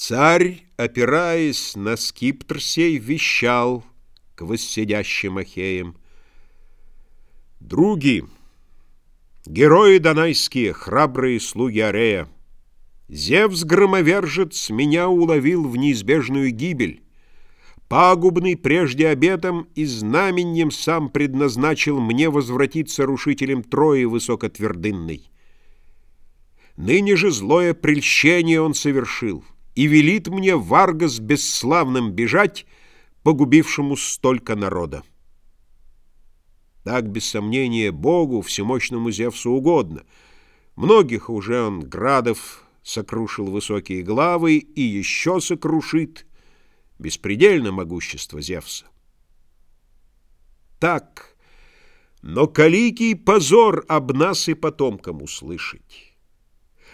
Царь, опираясь на скиптр сей, вещал к воссидящим ахеям. Други, герои донайские, храбрые слуги Арея, Зевс-громовержец меня уловил в неизбежную гибель. Пагубный прежде обетом и знаменем сам предназначил мне возвратиться рушителем Трои высокотвердынной. Ныне же злое прельщение он совершил и велит мне Варгас бесславным бежать, погубившему столько народа. Так, без сомнения, Богу, всемощному Зевсу угодно. Многих уже он градов сокрушил высокие главы и еще сокрушит беспредельно могущество Зевса. Так, но каликий позор об нас и потомкам услышать.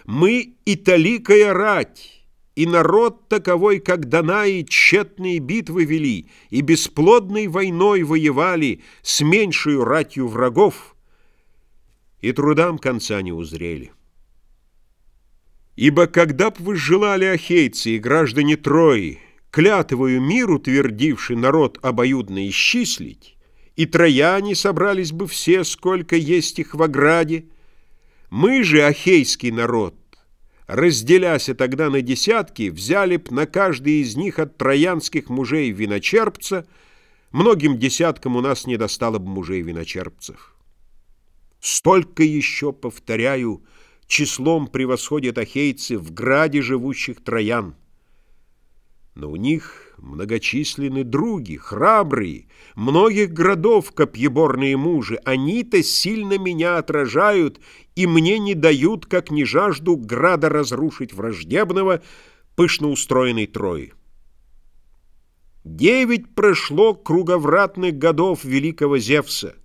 Мы и таликая рать, и народ таковой, как Данаи, тщетные битвы вели, и бесплодной войной воевали с меньшую ратью врагов, и трудам конца не узрели. Ибо когда б вы желали, ахейцы и граждане Трои, клятвою миру твердивший народ обоюдно исчислить, и трояне собрались бы все, сколько есть их в ограде, мы же, ахейский народ, разделяся тогда на десятки, взяли б на каждый из них от троянских мужей виночерпца, многим десяткам у нас не достало бы мужей виночерпцев. Столько еще, повторяю, — числом превосходят ахейцы в граде живущих троян. Но у них многочисленны други, храбрые, многих городов копьеборные мужи. Они-то сильно меня отражают и мне не дают, как не жажду, града разрушить враждебного, пышно устроенной Трои. Девять прошло круговратных годов великого Зевса.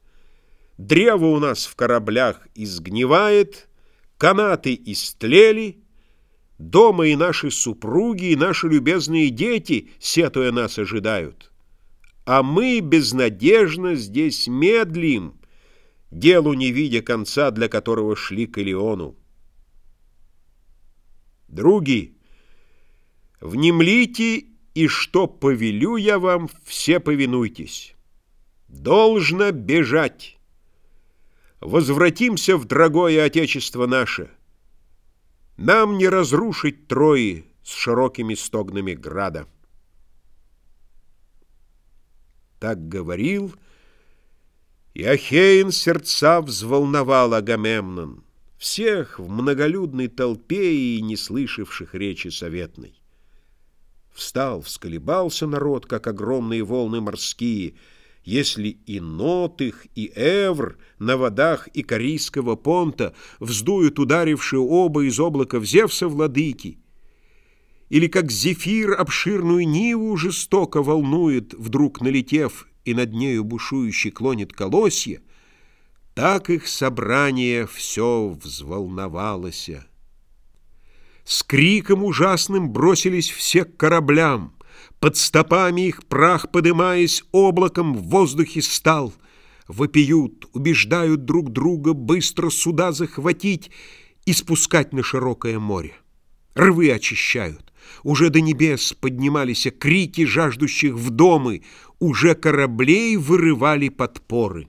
Древо у нас в кораблях изгнивает — Канаты истлели, дома и наши супруги, и наши любезные дети, сетуя нас, ожидают. А мы безнадежно здесь медлим, делу не видя конца, для которого шли к Илиону. Други, внемлите, и что повелю я вам, все повинуйтесь. Должно бежать. Возвратимся в дорогое Отечество наше. Нам не разрушить Трои с широкими стогнами града. Так говорил, и Ахеин сердца взволновал Агамемнон, всех в многолюдной толпе и не слышавших речи советной. Встал, всколебался народ, как огромные волны морские — если и Нотых, и Эвр на водах и Корейского понта вздуют ударившие оба из облаков Зевса владыки, или как зефир обширную Ниву жестоко волнует, вдруг налетев и над нею бушующий клонит колосья, так их собрание все взволновалось. С криком ужасным бросились все к кораблям, под стопами их прах, подымаясь облаком, в воздухе стал. Вопиют, убеждают друг друга быстро суда захватить и спускать на широкое море. Рвы очищают. Уже до небес поднимались крики жаждущих в домы, уже кораблей вырывали подпоры.